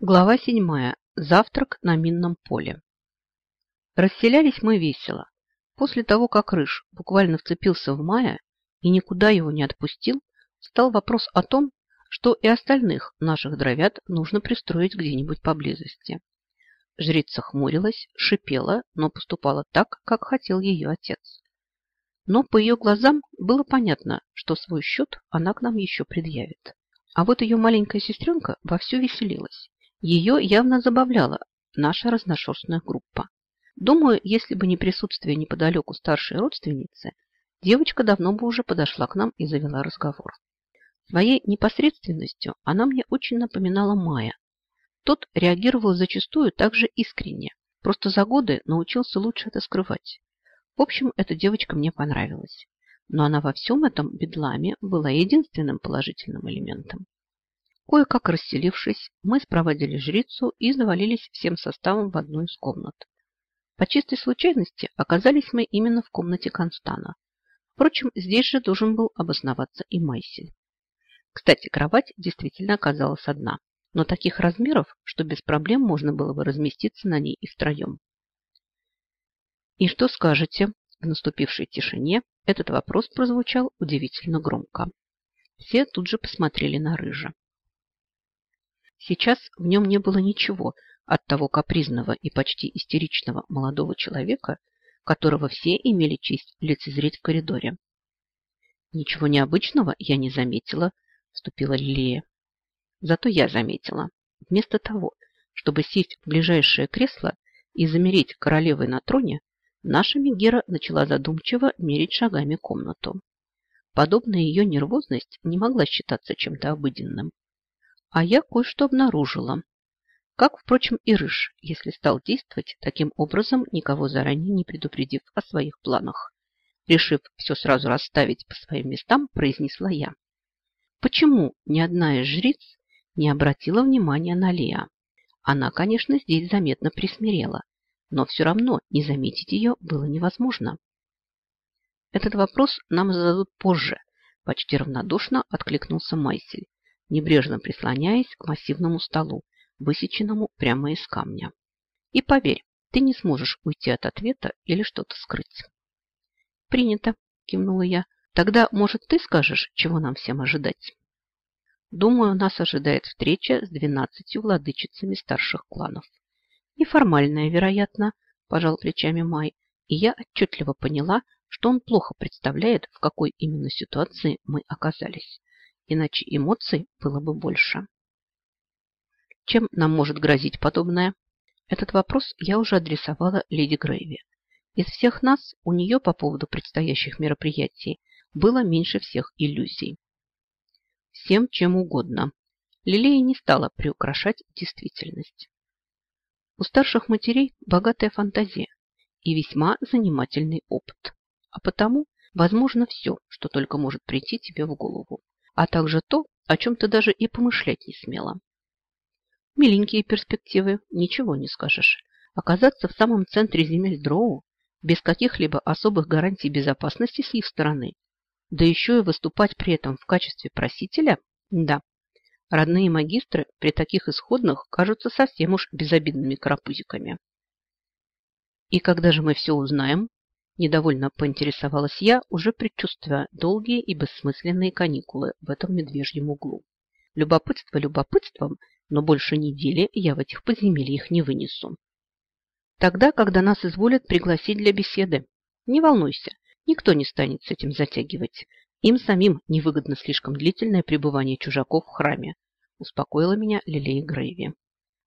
Глава седьмая. Завтрак на минном поле. Расселялись мы весело. После того, как Рыж буквально вцепился в Мая и никуда его не отпустил, стал вопрос о том, что и остальных наших дровят нужно пристроить где-нибудь поблизости. Жрица хмурилась, шипела, но поступала так, как хотел ее отец. Но по ее глазам было понятно, что свой счет она к нам еще предъявит. А вот ее маленькая сестренка вовсю веселилась. Ее явно забавляла наша разношерстная группа. Думаю, если бы не присутствие неподалеку старшей родственницы, девочка давно бы уже подошла к нам и завела разговор. Своей непосредственностью она мне очень напоминала Майя. Тот реагировал зачастую так же искренне, просто за годы научился лучше это скрывать. В общем, эта девочка мне понравилась. Но она во всем этом бедламе была единственным положительным элементом. Кое-как расселившись, мы спроводили жрицу и завалились всем составом в одну из комнат. По чистой случайности оказались мы именно в комнате Констана. Впрочем, здесь же должен был обосноваться и Майсель. Кстати, кровать действительно оказалась одна, но таких размеров, что без проблем можно было бы разместиться на ней и втроем. «И что скажете?» В наступившей тишине этот вопрос прозвучал удивительно громко. Все тут же посмотрели на Рыжа. Сейчас в нем не было ничего от того капризного и почти истеричного молодого человека, которого все имели честь лицезреть в коридоре. «Ничего необычного я не заметила», – вступила Лилия. «Зато я заметила. Вместо того, чтобы сесть в ближайшее кресло и замереть королевой на троне, наша Мегера начала задумчиво мерить шагами комнату. Подобная ее нервозность не могла считаться чем-то обыденным. А я кое-что обнаружила. Как, впрочем, и Рыж, если стал действовать таким образом, никого заранее не предупредив о своих планах. Решив все сразу расставить по своим местам, произнесла я. Почему ни одна из жриц не обратила внимания на Леа? Она, конечно, здесь заметно присмирела, но все равно не заметить ее было невозможно. Этот вопрос нам зададут позже, почти равнодушно откликнулся Майсель, небрежно прислоняясь к массивному столу, высеченному прямо из камня. И поверь, ты не сможешь уйти от ответа или что-то скрыть. Принято, кивнула я. Тогда, может, ты скажешь, чего нам всем ожидать? Думаю, нас ожидает встреча с двенадцатью владычицами старших кланов. Неформальная, вероятно, пожал плечами Май, и я отчетливо поняла, что он плохо представляет, в какой именно ситуации мы оказались иначе эмоций было бы больше. Чем нам может грозить подобное? Этот вопрос я уже адресовала леди Грейви. Из всех нас у нее по поводу предстоящих мероприятий было меньше всех иллюзий. Всем чем угодно. Лилея не стала приукрашать действительность. У старших матерей богатая фантазия и весьма занимательный опыт. А потому возможно все, что только может прийти тебе в голову а также то, о чем ты даже и помышлять не смела. Миленькие перспективы, ничего не скажешь. Оказаться в самом центре земель Дроу, без каких-либо особых гарантий безопасности с их стороны, да еще и выступать при этом в качестве просителя, да, родные магистры при таких исходных кажутся совсем уж безобидными карапузиками. И когда же мы все узнаем? Недовольно поинтересовалась я, уже предчувствуя долгие и бессмысленные каникулы в этом медвежьем углу. Любопытство любопытством, но больше недели я в этих подземельях не вынесу. Тогда, когда нас изволят пригласить для беседы. Не волнуйся, никто не станет с этим затягивать. Им самим невыгодно слишком длительное пребывание чужаков в храме, успокоила меня Лилея Грейви.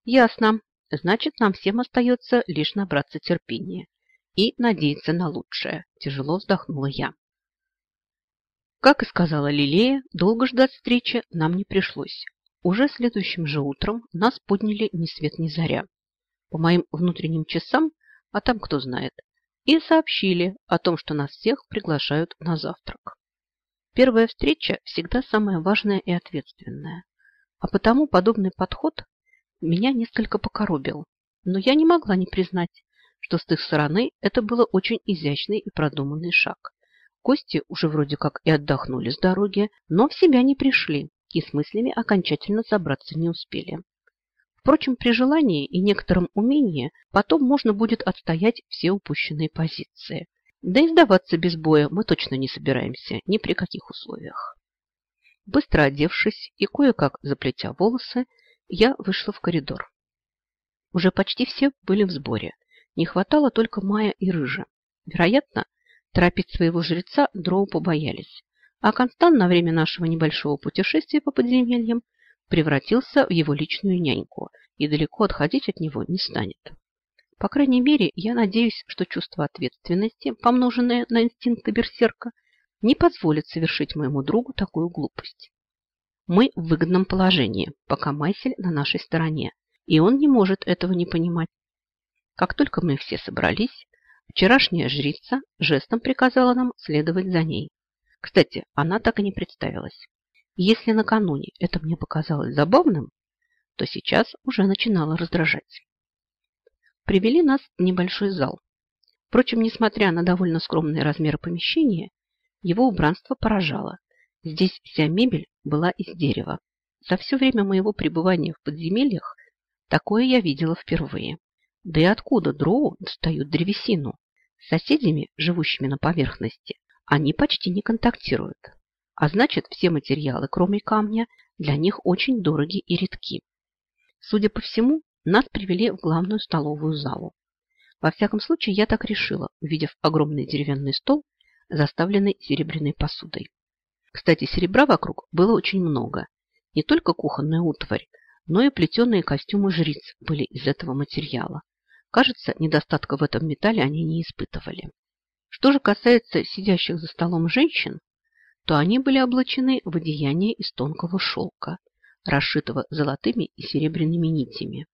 Ясно. Значит, нам всем остается лишь набраться терпения и надеяться на лучшее. Тяжело вздохнула я. Как и сказала Лилея, долго ждать встречи нам не пришлось. Уже следующим же утром нас подняли ни свет ни заря. По моим внутренним часам, а там кто знает, и сообщили о том, что нас всех приглашают на завтрак. Первая встреча всегда самая важная и ответственная. А потому подобный подход меня несколько покоробил. Но я не могла не признать, что с их стороны это было очень изящный и продуманный шаг. Гости уже вроде как и отдохнули с дороги, но в себя не пришли и с мыслями окончательно собраться не успели. Впрочем, при желании и некотором умении потом можно будет отстоять все упущенные позиции. Да и сдаваться без боя мы точно не собираемся ни при каких условиях. Быстро одевшись и кое-как заплетя волосы, я вышла в коридор. Уже почти все были в сборе. Не хватало только Мая и Рыжа. Вероятно, торопить своего жреца дроу побоялись. А Констан на время нашего небольшого путешествия по подземельям превратился в его личную няньку и далеко отходить от него не станет. По крайней мере, я надеюсь, что чувство ответственности, помноженное на инстинкты берсерка, не позволит совершить моему другу такую глупость. Мы в выгодном положении, пока Майсель на нашей стороне, и он не может этого не понимать. Как только мы все собрались, вчерашняя жрица жестом приказала нам следовать за ней. Кстати, она так и не представилась. Если накануне это мне показалось забавным, то сейчас уже начинало раздражать. Привели нас в небольшой зал. Впрочем, несмотря на довольно скромные размеры помещения, его убранство поражало. Здесь вся мебель была из дерева. За все время моего пребывания в подземельях такое я видела впервые. Да и откуда дроу достают древесину? С соседями, живущими на поверхности, они почти не контактируют. А значит, все материалы, кроме камня, для них очень дороги и редки. Судя по всему, нас привели в главную столовую залу. Во всяком случае, я так решила, увидев огромный деревянный стол, заставленный серебряной посудой. Кстати, серебра вокруг было очень много. Не только кухонная утварь, но и плетеные костюмы жриц были из этого материала. Кажется, недостатка в этом металле они не испытывали. Что же касается сидящих за столом женщин, то они были облачены в одеяние из тонкого шелка, расшитого золотыми и серебряными нитями.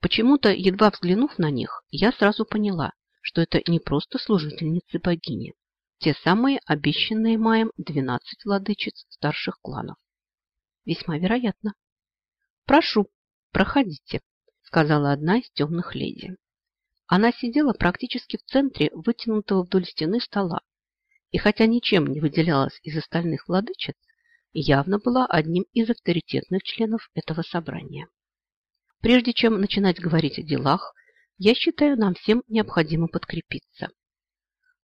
Почему-то, едва взглянув на них, я сразу поняла, что это не просто служительницы богини, те самые обещанные маем 12 владычиц старших кланов. Весьма вероятно. «Прошу, проходите», — сказала одна из темных леди. Она сидела практически в центре вытянутого вдоль стены стола, и хотя ничем не выделялась из остальных владычиц, явно была одним из авторитетных членов этого собрания. Прежде чем начинать говорить о делах, я считаю, нам всем необходимо подкрепиться.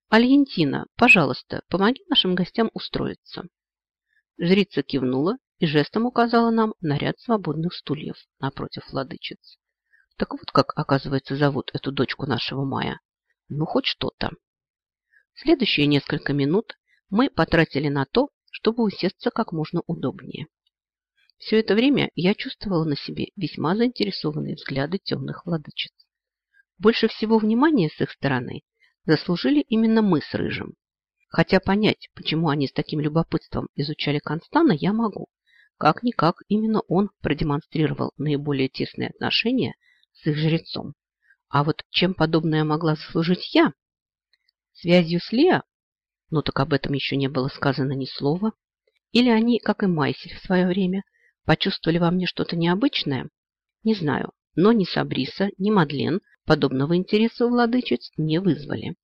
Альентина, пожалуйста, помоги нашим гостям устроиться. Жрица кивнула и жестом указала нам на ряд свободных стульев напротив владычиц. Так вот как, оказывается, зовут эту дочку нашего Мая. Ну, хоть что-то. Следующие несколько минут мы потратили на то, чтобы усесться как можно удобнее. Все это время я чувствовала на себе весьма заинтересованные взгляды темных владычиц. Больше всего внимания с их стороны заслужили именно мы с Рыжим. Хотя понять, почему они с таким любопытством изучали Констана, я могу. Как-никак именно он продемонстрировал наиболее тесные отношения с их жрецом. А вот чем подобное могла заслужить я, Связью с Лео? Ну так об этом еще не было сказано ни слова. Или они, как и Майсель в свое время, почувствовали во мне что-то необычное? Не знаю, но ни Сабриса, ни Мадлен подобного интереса у владычиц не вызвали.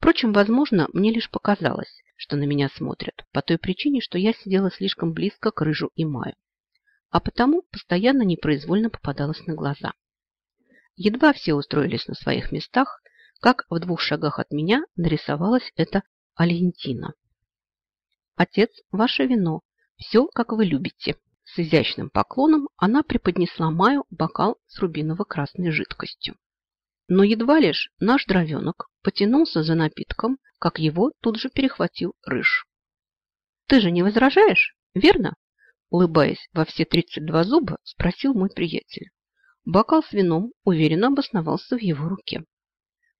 Впрочем, возможно, мне лишь показалось, что на меня смотрят, по той причине, что я сидела слишком близко к Рыжу и Маю, а потому постоянно непроизвольно попадалась на глаза. Едва все устроились на своих местах, как в двух шагах от меня нарисовалась эта Алентина. «Отец, ваше вино. Все, как вы любите». С изящным поклоном она преподнесла Маю бокал с рубиново-красной жидкостью. Но едва лишь наш дровенок потянулся за напитком, как его тут же перехватил Рыж. «Ты же не возражаешь, верно?» Улыбаясь во все тридцать два зуба, спросил мой приятель. Бокал с вином уверенно обосновался в его руке.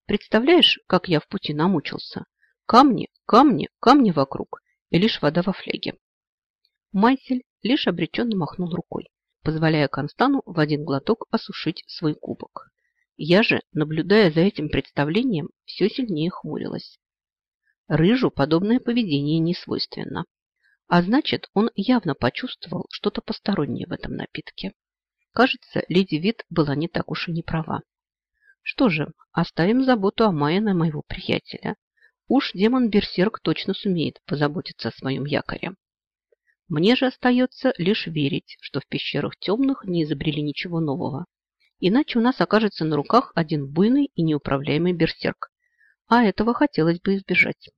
Представляешь, как я в пути намучился? Камни, камни, камни вокруг, и лишь вода во фляге. Майсель лишь обреченно махнул рукой, позволяя Констану в один глоток осушить свой кубок. Я же, наблюдая за этим представлением, все сильнее хмурилась. Рыжу подобное поведение не свойственно. А значит, он явно почувствовал что-то постороннее в этом напитке. Кажется, леди Вит была не так уж и не права. Что же, оставим заботу о Майе на моего приятеля. Уж демон-берсерк точно сумеет позаботиться о своем якоре. Мне же остается лишь верить, что в пещерах темных не изобрели ничего нового. Иначе у нас окажется на руках один буйный и неуправляемый берсерк. А этого хотелось бы избежать.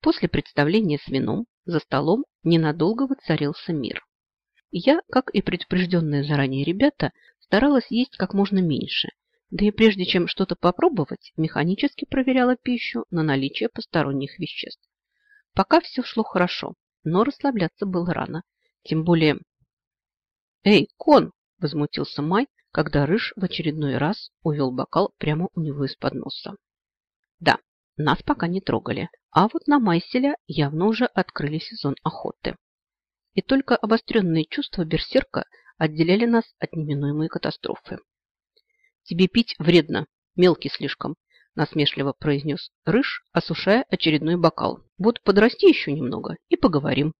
После представления с вином за столом ненадолго воцарился мир. Я, как и предупрежденные заранее ребята, старалась есть как можно меньше, да и прежде чем что-то попробовать, механически проверяла пищу на наличие посторонних веществ. Пока все шло хорошо, но расслабляться было рано. Тем более... «Эй, кон!» – возмутился Май, когда Рыж в очередной раз увел бокал прямо у него из-под носа. Да, нас пока не трогали, а вот на Майселя явно уже открыли сезон охоты. И только обостренные чувства берсерка отделяли нас от неминуемой катастрофы. «Тебе пить вредно, мелкий слишком», – насмешливо произнес Рыж, осушая очередной бокал. «Вот подрасти еще немного и поговорим».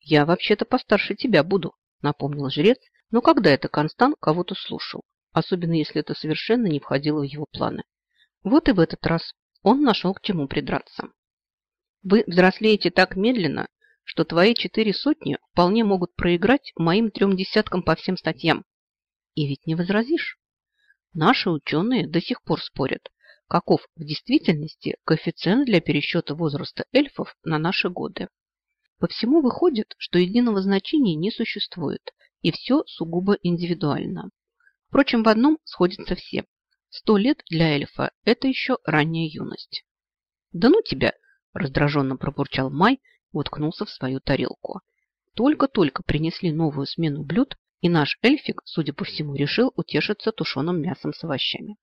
«Я вообще-то постарше тебя буду», – напомнил жрец, но когда это Констант кого-то слушал, особенно если это совершенно не входило в его планы. Вот и в этот раз он нашел к чему придраться. Вы взрослеете так медленно, что твои четыре сотни вполне могут проиграть моим трем десяткам по всем статьям. И ведь не возразишь. Наши ученые до сих пор спорят, каков в действительности коэффициент для пересчета возраста эльфов на наши годы. По всему выходит, что единого значения не существует, и все сугубо индивидуально. Впрочем, в одном сходятся все. Сто лет для эльфа – это еще ранняя юность. «Да ну тебя!» – раздраженно пробурчал Май и уткнулся в свою тарелку. Только-только принесли новую смену блюд, и наш эльфик, судя по всему, решил утешиться тушеным мясом с овощами.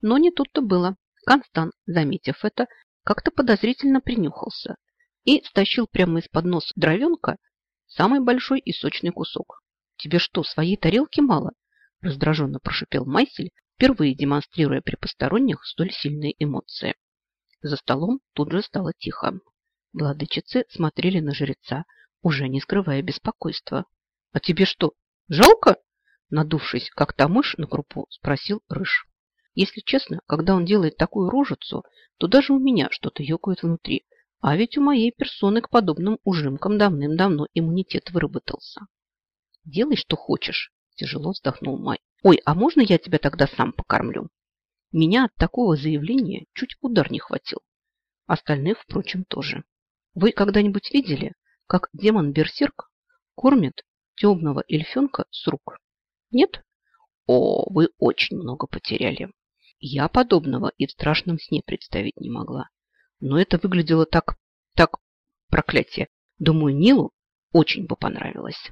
Но не тут-то было. Констант, заметив это, как-то подозрительно принюхался и стащил прямо из-под носа дровенка самый большой и сочный кусок. «Тебе что, своей тарелки мало?» раздраженно прошипел Майсель, впервые демонстрируя при посторонних столь сильные эмоции. За столом тут же стало тихо. Владычицы смотрели на жреца, уже не скрывая беспокойства. «А тебе что, жалко?» Надувшись, как та мышь на крупу, спросил Рыж. Если честно, когда он делает такую рожицу, то даже у меня что-то ёкает внутри. А ведь у моей персоны к подобным ужимкам давным-давно иммунитет выработался. «Делай, что хочешь», – тяжело вздохнул Май. «Ой, а можно я тебя тогда сам покормлю?» Меня от такого заявления чуть удар не хватил. Остальных, впрочем, тоже. Вы когда-нибудь видели, как демон-берсерк кормит темного эльфенка с рук? Нет? О, вы очень много потеряли. Я подобного и в страшном сне представить не могла. Но это выглядело так, так, проклятие. Думаю, Нилу очень бы понравилось.